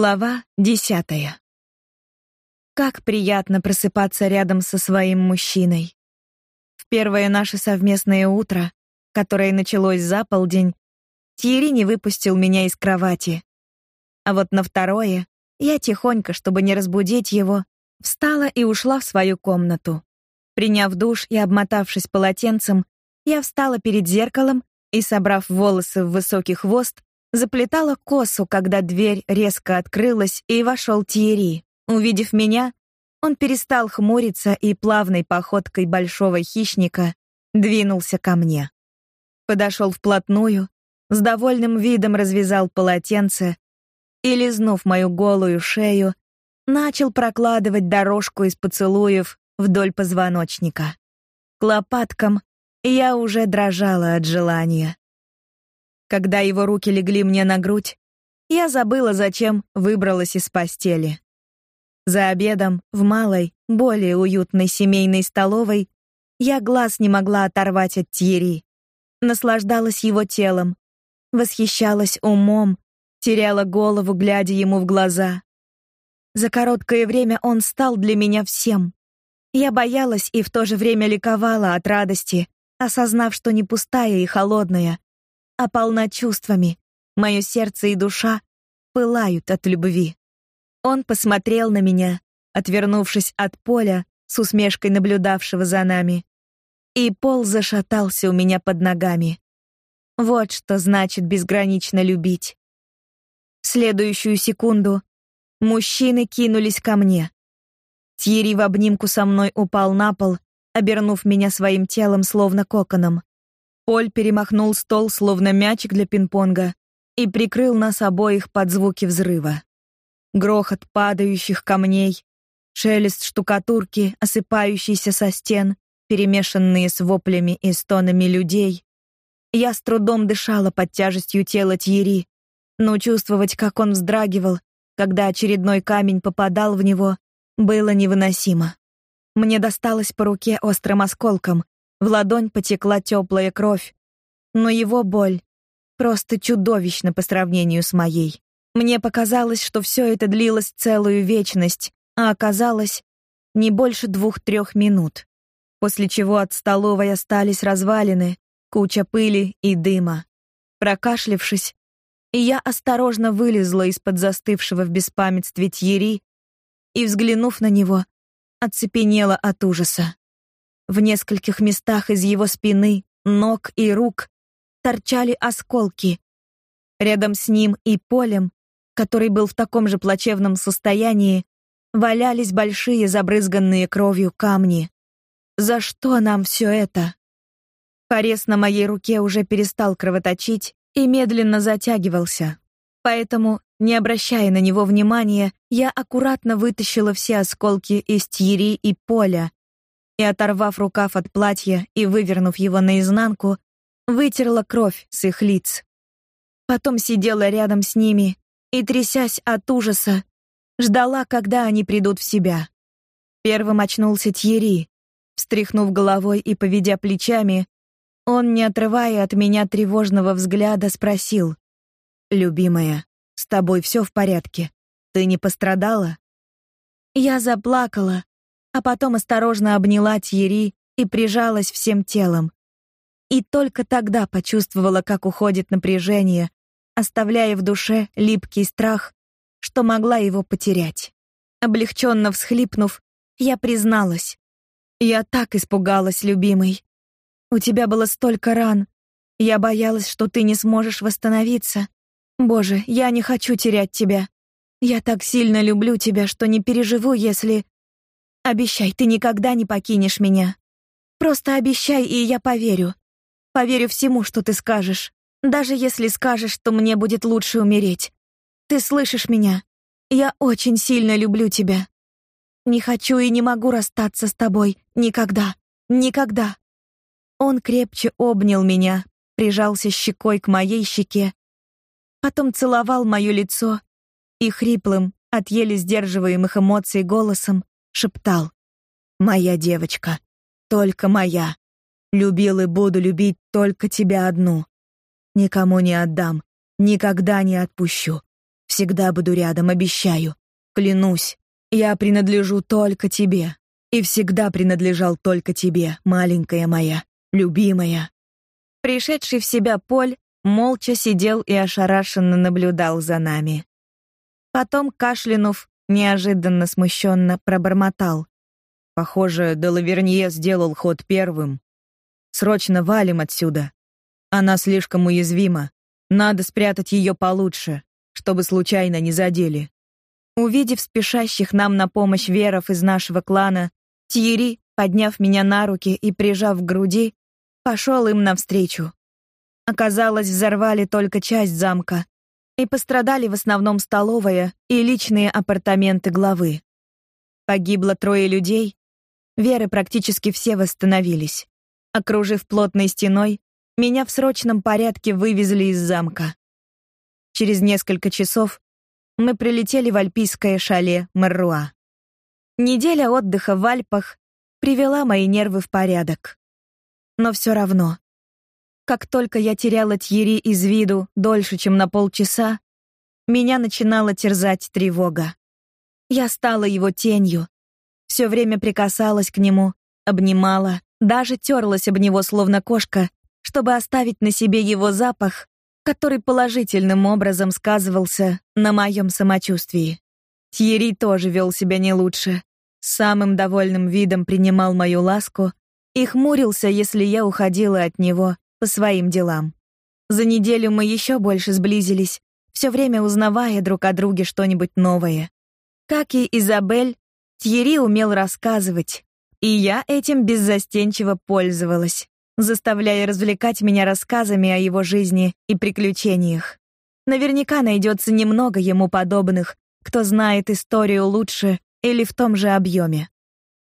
Глава десятая. Как приятно просыпаться рядом со своим мужчиной. В первое наше совместное утро, которое началось за полдень, Тьерри не выпустил меня из кровати. А вот на второе я тихонько, чтобы не разбудить его, встала и ушла в свою комнату. Приняв душ и обмотавшись полотенцем, я встала перед зеркалом и, собрав волосы в высокий хвост, заплетала косу, когда дверь резко открылась, и вошел Тиери. Увидев меня, он перестал хмуриться и плавной походкой большого хищника двинулся ко мне. Подошел вплотную, с довольным видом развязал полотенце и, лизнув мою голую шею, начал прокладывать дорожку из поцелуев вдоль позвоночника. К лопаткам я уже дрожала от желания. Когда его руки легли мне на грудь, я забыла, зачем выбралась из постели. За обедом в малой, более уютной семейной столовой я глаз не могла оторвать от Тьери. Наслаждалась его телом, восхищалась умом, теряла голову, глядя ему в глаза. За короткое время он стал для меня всем. Я боялась и в то же время ликовала от радости, осознав, что не пустая и холодная, а полна чувствами. Мое сердце и душа пылают от любви. Он посмотрел на меня, отвернувшись от поля, с усмешкой наблюдавшего за нами. И пол зашатался у меня под ногами. Вот что значит безгранично любить. В следующую секунду мужчины кинулись ко мне. Тьерри в обнимку со мной упал на пол, обернув меня своим телом словно коконом. Поль перемахнул стол, словно мячик для пинг-понга, и прикрыл нас обоих под звуки взрыва. Грохот падающих камней, шелест штукатурки, осыпающийся со стен, перемешанные с воплями и стонами людей. Я с трудом дышала под тяжестью тела Тьери, но чувствовать, как он вздрагивал, когда очередной камень попадал в него, было невыносимо. Мне досталось по руке острым осколком, в ладонь потекла теплая кровь, но его боль просто чудовищна по сравнению с моей. Мне показалось, что все это длилось целую вечность, а оказалось не больше двух-трех минут. После чего от столовой остались развалины, куча пыли и дыма. Прокашлявшись, я осторожно вылезла из-под застывшего в беспамятстве Тьери и, взглянув на него, оцепенела от ужаса. В нескольких местах из его спины, ног и рук торчали осколки. Рядом с ним и полем, который был в таком же плачевном состоянии, валялись большие забрызганные кровью камни. За что нам все это? Порез на моей руке уже перестал кровоточить и медленно затягивался. Поэтому, не обращая на него внимания, я аккуратно вытащила все осколки из тьери и поля и, оторвав рукав от платья и вывернув его наизнанку, вытерла кровь с их лиц. Потом сидела рядом с ними и, трясясь от ужаса, ждала, когда они придут в себя. Первым очнулся Тьери. Встряхнув головой и поведя плечами, он, не отрывая от меня тревожного взгляда, спросил: "Любимая, с тобой все в порядке? Ты не пострадала?" Я заплакала, а потом осторожно обняла Тьери и прижалась всем телом. И только тогда почувствовала, как уходит напряжение, оставляя в душе липкий страх, что могла его потерять. Облегченно всхлипнув, я призналась: "Я так испугалась, любимый. У тебя было столько ран. Я боялась, что ты не сможешь восстановиться. Боже, я не хочу терять тебя. Я так сильно люблю тебя, что не переживу, если Обещай, ты никогда не покинешь меня. Просто обещай, и я поверю. Поверю всему, что ты скажешь. Даже если скажешь, что мне будет лучше умереть. Ты слышишь меня? Я очень сильно люблю тебя. Не хочу и не могу расстаться с тобой никогда. Никогда. Он крепче обнял меня, прижался щекой к моей щеке, потом целовал моё лицо и хриплым, от еле сдерживаемых эмоций голосом шептал: "Моя девочка, только моя. Любил и буду любить только тебя одну. Никому не отдам, никогда не отпущу. Всегда буду рядом, обещаю. Клянусь, я принадлежу только тебе. И всегда принадлежал только тебе, маленькая моя, любимая. Пришедший в себя Поль молча сидел и ошарашенно наблюдал за нами. Потом, кашлянув, неожиданно смущенно пробормотал: "Похоже, Делавернье сделал ход первым. Срочно валим отсюда. Она слишком уязвима. Надо спрятать ее получше, чтобы случайно не задели". Увидев спешащих нам на помощь веров из нашего клана, Тьери, подняв меня на руки и прижав к груди, пошел им навстречу. Оказалось, взорвали только часть замка, и пострадали в основном столовая и личные апартаменты главы. Погибло трое людей, веры практически все восстановились. Окружив плотной стеной, меня в срочном порядке вывезли из замка. Через несколько часов мы прилетели в альпийское шале Марруа. Неделя отдыха в Альпах привела мои нервы в порядок. Но все равно, как только я теряла Тьери из виду дольше, чем на полчаса, меня начинала терзать тревога. Я стала его тенью, все время прикасалась к нему, обнимала, даже терлась об него словно кошка, чтобы оставить на себе его запах, который положительным образом сказывался на моем самочувствии. Тьери тоже вел себя не лучше самым довольным видом принимал мою ласку и хмурился, если я уходила от него по своим делам. За неделю мы еще больше сблизились, все время узнавая друг о друге что-нибудь новое. Как и Изабель, Тьерри умел рассказывать, и я этим беззастенчиво пользовалась, заставляя развлекать меня рассказами о его жизни и приключениях. Наверняка найдется немного ему подобных, кто знает историю лучше или в том же объеме.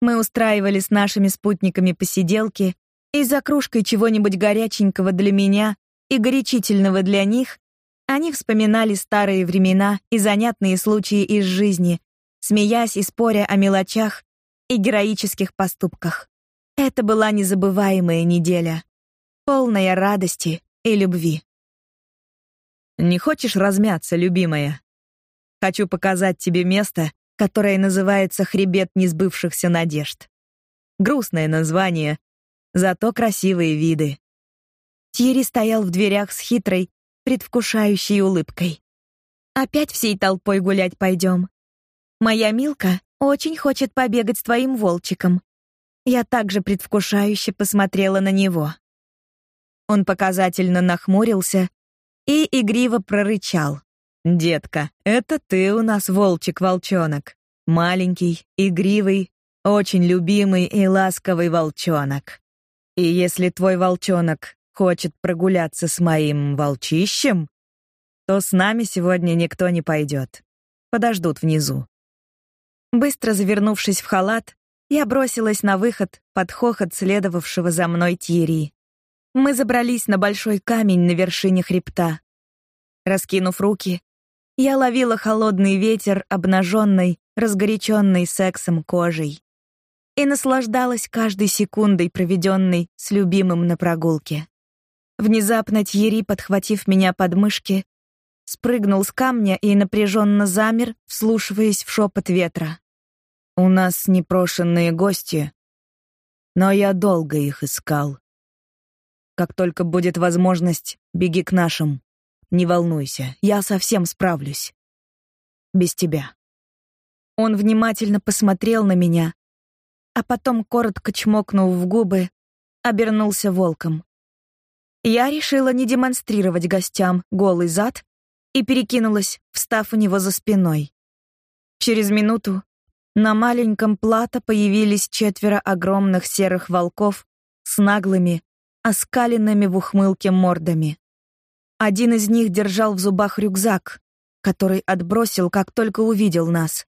Мы устраивали с нашими спутниками посиделки, и за кружкой чего-нибудь горяченького для меня и горячительного для них они вспоминали старые времена и занятные случаи из жизни, смеясь и споря о мелочах и героических поступках. Это была незабываемая неделя, полная радости и любви. Не хочешь размяться, любимая? Хочу показать тебе место, которое называется «Хребет несбывшихся надежд». Грустное название, зато красивые виды. Тири стоял в дверях с хитрой, предвкушающей улыбкой. «Опять всей толпой гулять пойдем. Моя Милка очень хочет побегать с твоим волчиком». Я также предвкушающе посмотрела на него. Он показательно нахмурился и игриво прорычал. Детка, это ты у нас волчик-волчонок. Маленький, игривый, очень любимый и ласковый волчонок. И если твой волчонок хочет прогуляться с моим волчищем, то с нами сегодня никто не пойдет. Подождут внизу. Быстро завернувшись в халат, я бросилась на выход под хохот следовавшего за мной Тьерри. Мы забрались на большой камень на вершине хребта. Раскинув руки, я ловила холодный ветер обнаженной, разгоряченной сексом кожей и наслаждалась каждой секундой, проведенной с любимым на прогулке. Внезапно Тьери, подхватив меня под мышки, спрыгнул с камня и напряженно замер, вслушиваясь в шепот ветра. У нас непрошенные гости, но я долго их искал. Как только будет возможность, беги к нашим. Не волнуйся, я совсем справлюсь. Без тебя. Он внимательно посмотрел на меня, а потом коротко чмокнув в губы, обернулся волком. Я решила не демонстрировать гостям голый зад и перекинулась, встав у него за спиной. Через минуту на маленьком плато появились четверо огромных серых волков с наглыми, оскаленными в ухмылке мордами. Один из них держал в зубах рюкзак, который отбросил, как только увидел нас.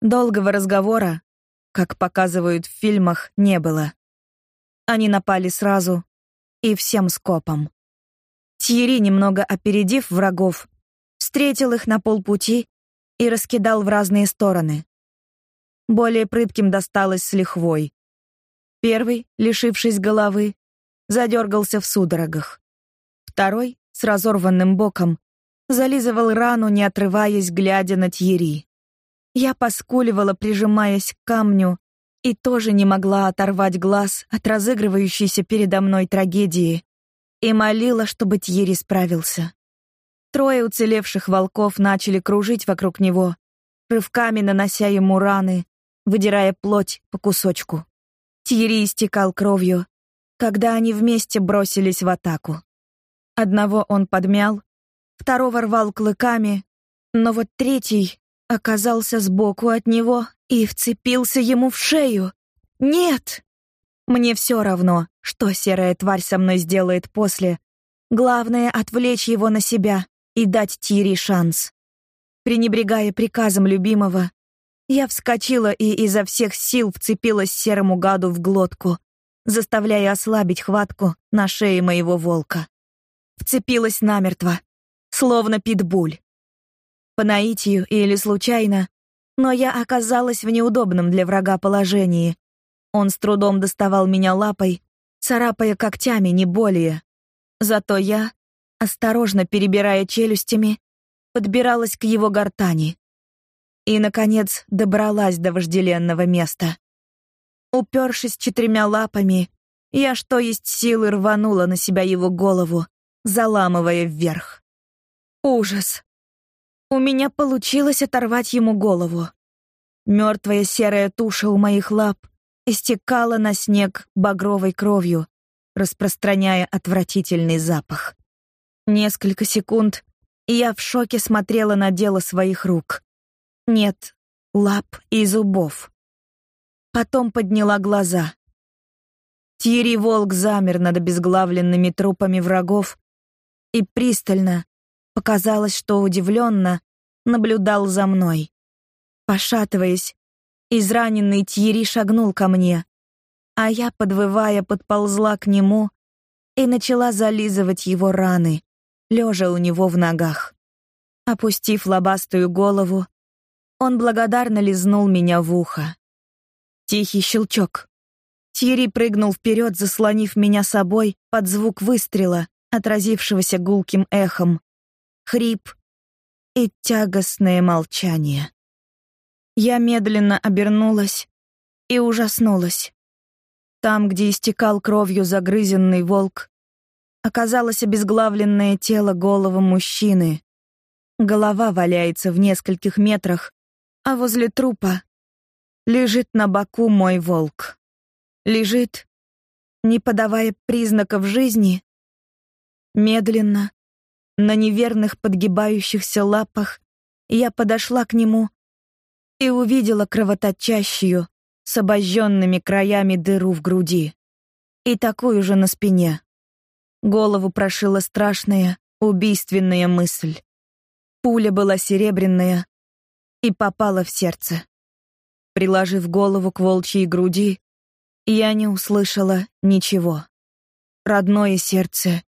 Долгого разговора, как показывают в фильмах, не было. Они напали сразу и всем скопом. Тьерри, немного опередив врагов, встретил их на полпути и раскидал в разные стороны. Более прытким досталось с лихвой. Первый, лишившись головы, задергался в судорогах. Второй с разорванным боком, зализывал рану, не отрываясь, глядя на Тьери. Я поскуливала, прижимаясь к камню, и тоже не могла оторвать глаз от разыгрывающейся передо мной трагедии и молила, чтобы Тьери справился. Трое уцелевших волков начали кружить вокруг него, рывками нанося ему раны, выдирая плоть по кусочку. Тьери истекал кровью, когда они вместе бросились в атаку. Одного он подмял, второго рвал клыками, но вот третий оказался сбоку от него и вцепился ему в шею. Нет! Мне все равно, что серая тварь со мной сделает после. Главное — отвлечь его на себя и дать Тири шанс. Пренебрегая приказом любимого, я вскочила и изо всех сил вцепилась серому гаду в глотку, заставляя ослабить хватку на шее моего волка. Вцепилась намертво, словно питбуль. По наитию или случайно, но я оказалась в неудобном для врага положении. Он с трудом доставал меня лапой, царапая когтями, не более. Зато я, осторожно перебирая челюстями, подбиралась к его гортани и, наконец, добралась до вожделенного места. Упершись четырьмя лапами, я что есть силы рванула на себя его голову, заламывая вверх. Ужас. У меня получилось оторвать ему голову. Мертвая серая туша у моих лап истекала на снег багровой кровью, распространяя отвратительный запах. Несколько секунд, я в шоке смотрела на дело своих рук. Нет, лап и зубов. Потом подняла глаза. Тири волк замер над обезглавленными трупами врагов и пристально, показалось, что удивленно, наблюдал за мной. Пошатываясь, израненный Тьери шагнул ко мне, а я, подвывая, подползла к нему и начала зализывать его раны, лежа у него в ногах. Опустив лобастую голову, он благодарно лизнул меня в ухо. Тихий щелчок. Тири прыгнул вперед, заслонив меня собой под звук выстрела, отразившегося гулким эхом. Хрип и тягостное молчание. Я медленно обернулась и ужаснулась. Там, где истекал кровью загрызенный волк, оказалось обезглавленное тело голого мужчины. Голова валяется в нескольких метрах, а возле трупа лежит на боку мой волк. Лежит, не подавая признаков жизни, медленно, на неверных подгибающихся лапах, я подошла к нему и увидела кровоточащую, с обожженными краями дыру в груди. И такую же на спине. Голову прошила страшная, убийственная мысль. Пуля была серебряная, и попала в сердце. Приложив голову к волчьей груди, я не услышала ничего. Родное сердце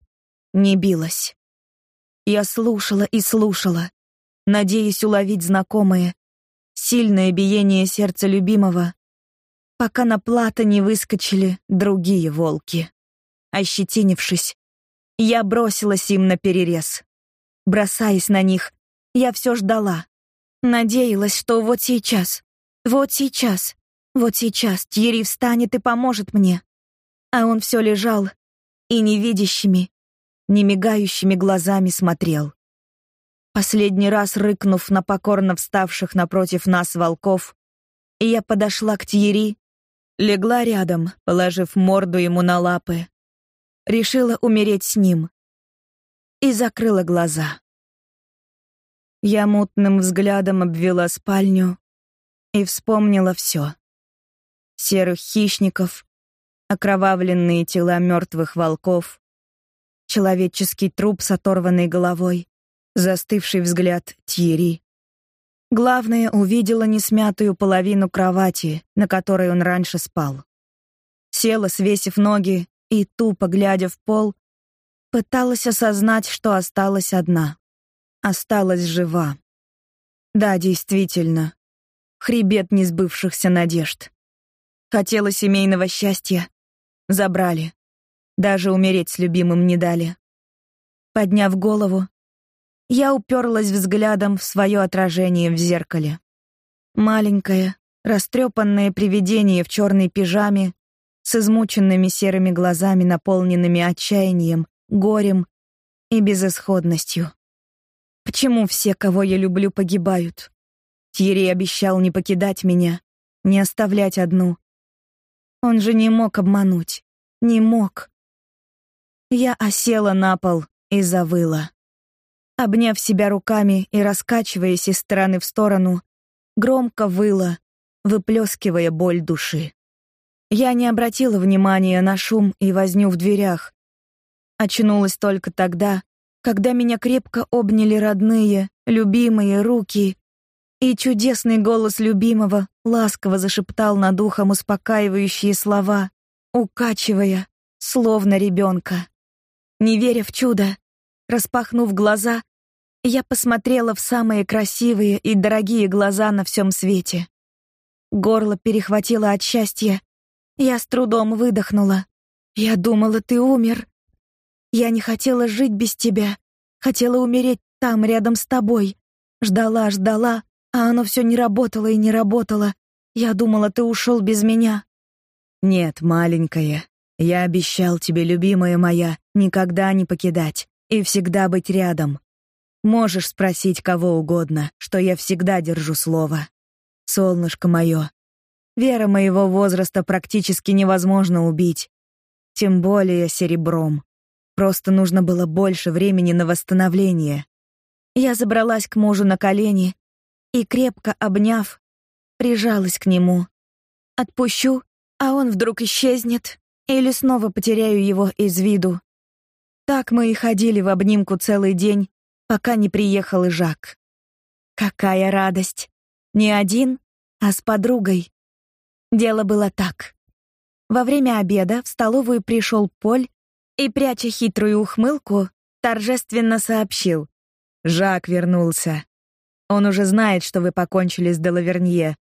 не билось. Я слушала и слушала, надеясь уловить знакомое, сильное биение сердца любимого, пока на плато не выскочили другие волки. Ощетинившись, я бросилась им на перерез. Бросаясь на них, я все ждала, Надеялась, что вот сейчас, вот сейчас, вот сейчас Тьерри встанет и поможет мне. А он все лежал и невидящими, не мигающими глазами смотрел. Последний раз рыкнув на покорно вставших напротив нас волков, я подошла к Тьерри, легла рядом, положив морду ему на лапы. Решила умереть с ним. И закрыла глаза. Я мутным взглядом обвела спальню и вспомнила все: Серых хищников, окровавленные тела мертвых волков, человеческий труп с оторванной головой, застывший взгляд Тьери. Главное, увидела несмятую половину кровати, на которой он раньше спал. Села, свесив ноги, и, тупо глядя в пол, пыталась осознать, что осталась одна осталась жива. Да, действительно. Хребет несбывшихся надежд. Хотела семейного счастья. Забрали. Даже умереть с любимым не дали. Подняв голову, я уперлась взглядом в свое отражение в зеркале. Маленькое, растрепанное привидение в черной пижаме с измученными серыми глазами, наполненными отчаянием, горем и безысходностью. Почему все, кого я люблю, погибают? Тьерри обещал не покидать меня, не оставлять одну. Он же не мог обмануть. Не мог. Я осела на пол и завыла. Обняв себя руками и раскачиваясь из стороны в сторону, громко выла, выплескивая боль души. Я не обратила внимания на шум и возню в дверях. Очнулась только тогда, когда меня крепко обняли родные, любимые руки, и чудесный голос любимого ласково зашептал над ухом успокаивающие слова, укачивая, словно ребенка. Не веря в чудо, распахнув глаза, я посмотрела в самые красивые и дорогие глаза на всем свете. Горло перехватило от счастья. Я с трудом выдохнула. Я думала, ты умер. Я не хотела жить без тебя. Хотела умереть там, рядом с тобой. Ждала, ждала, а оно все не работало и не работало. Я думала, ты ушел без меня. Нет, маленькая, я обещал тебе, любимая моя, никогда не покидать и всегда быть рядом. Можешь спросить кого угодно, что я всегда держу слово. Солнышко мое. Вера моего возраста практически невозможно убить, тем более серебром. Просто нужно было больше времени на восстановление. Я забралась к мужу на колени и крепко обняв, прижалась к нему. Отпущу, а он вдруг исчезнет, или снова потеряю его из виду. Так мы и ходили в обнимку целый день, пока не приехал Жак. Какая радость! Не один, а с подругой. Дело было так. Во время обеда в столовую пришел Поль и, пряча хитрую ухмылку, торжественно сообщил. «Жак вернулся. Он уже знает, что вы покончили с Делавернье,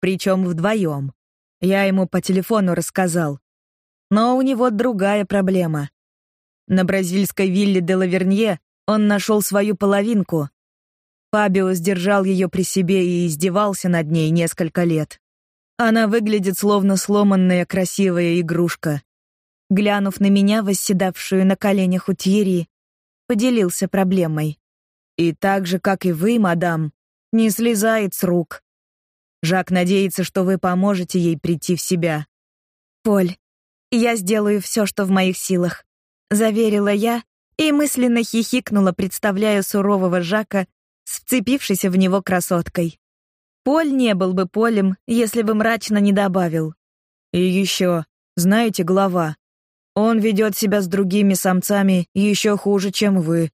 причем вдвоем. Я ему по телефону рассказал. Но у него другая проблема. На бразильской вилле де Лавернье он нашел свою половинку. Фабио сдержал ее при себе и издевался над ней несколько лет. Она выглядит словно сломанная красивая игрушка. Глянув на меня, восседавшую на коленях у Тьерри, поделился проблемой. И так же, как и вы, мадам, не слезает с рук. Жак надеется, что вы поможете ей прийти в себя. Поль, я сделаю все, что в моих силах, заверила я и мысленно хихикнула, представляя сурового Жака с вцепившейся в него красоткой. Поль не был бы Полем, если бы мрачно не добавил: "И еще, знаете, глава, он ведет себя с другими самцами еще хуже, чем вы.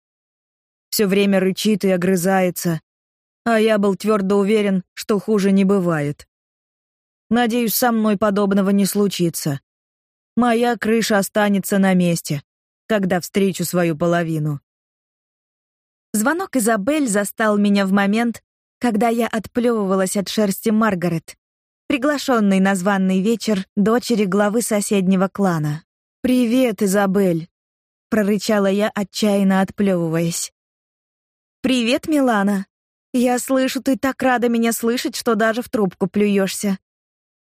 Все время рычит и огрызается, а я был твердо уверен, что хуже не бывает. Надеюсь, со мной подобного не случится моя крыша останется на месте, когда встречу свою половину. Звонок Изабель застал меня в момент, когда я отплевывалась от шерсти Маргарет, приглашенной на званный вечер дочери главы соседнего клана. «Привет, Изабель!» — прорычала я, отчаянно отплевываясь. «Привет, Милана! Я слышу, ты так рада меня слышать, что даже в трубку плюешься!»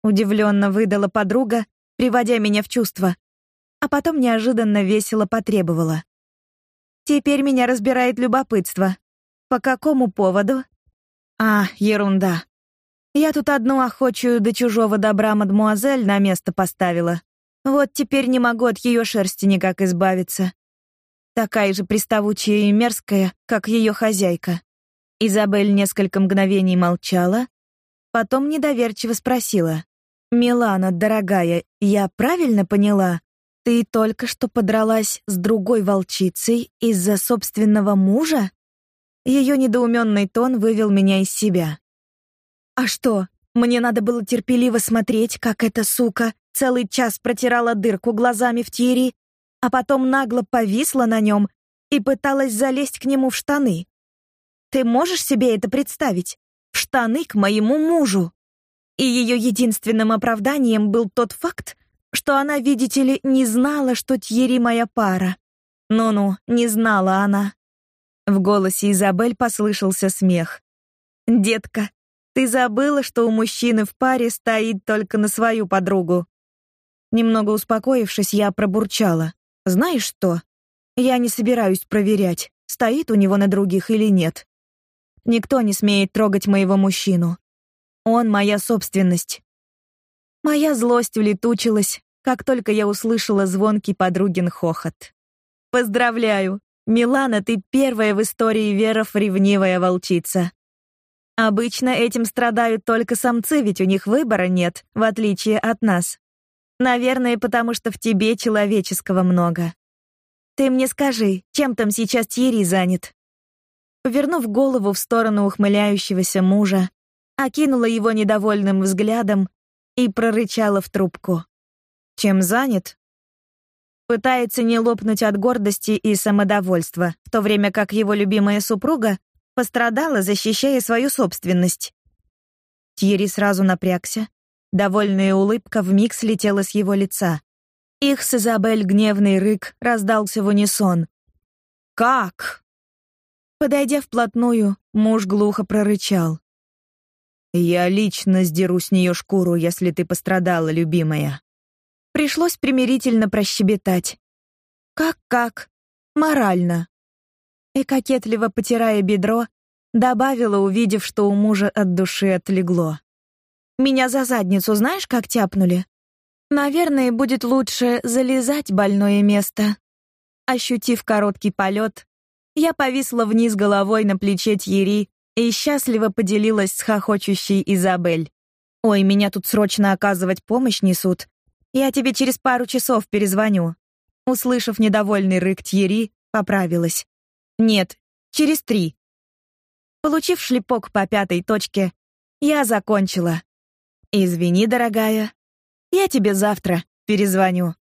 Удивленно выдала подруга, приводя меня в чувство, а потом неожиданно весело потребовала. Теперь меня разбирает любопытство. По какому поводу? А, ерунда. Я тут одну охочую до чужого добра мадмуазель на место поставила. Вот теперь не могу от ее шерсти никак избавиться. Такая же приставучая и мерзкая, как ее хозяйка. Изабель несколько мгновений молчала, потом недоверчиво спросила: «Милана, дорогая, я правильно поняла? Ты только что подралась с другой волчицей из-за собственного мужа?» Ее недоуменный тон вывел меня из себя. «А что, мне надо было терпеливо смотреть, как эта сука целый час протирала дырку глазами в Тири, а потом нагло повисла на нем и пыталась залезть к нему в штаны. Ты можешь себе это представить? В штаны к моему мужу!» И ее единственным оправданием был тот факт, что она, видите ли, не знала, что Тьерри моя пара. Ну-ну, не знала она. В голосе Изабель послышался смех. Детка, ты забыла, что у мужчины в паре стоит только на свою подругу. Немного успокоившись, я пробурчала: "Знаешь что? Я не собираюсь проверять, стоит у него на других или нет. Никто не смеет трогать моего мужчину. Он моя собственность". Моя злость улетучилась, как только я услышала звонкий подругин хохот. Поздравляю, Милана, ты первая в истории веров ревнивая волчица. Обычно этим страдают только самцы, ведь у них выбора нет, в отличие от нас. Наверное, потому что в тебе человеческого много. Ты мне скажи, чем там сейчас Тьерри занят? Повернув голову в сторону ухмыляющегося мужа, окинула его недовольным взглядом и прорычала в трубку. Чем занят? Пытается не лопнуть от гордости и самодовольства, в то время как его любимая супруга пострадала, защищая свою собственность. Тьерри сразу напрягся. Довольная улыбка вмиг слетела с его лица. Их с Изабель гневный рык раздался в унисон. «Как?» Подойдя вплотную, муж глухо прорычал. Я лично сдеру с нее шкуру, если ты пострадала, любимая. Пришлось примирительно прощебетать. Как-как? Морально. И кокетливо потирая бедро, добавила, увидев, что у мужа от души отлегло. Меня за задницу знаешь, как тяпнули? Наверное, будет лучше залезать больное место. Ощутив короткий полет, я повисла вниз головой на плече Тьери и счастливо поделилась с хохочущей Изабель. Ой, меня тут срочно оказывать помощь несут. Я тебе через пару часов перезвоню. Услышав недовольный рык Тьери, поправилась. Нет, через три. Получив шлепок по пятой точке, я закончила. Извини, дорогая. Я тебе завтра перезвоню.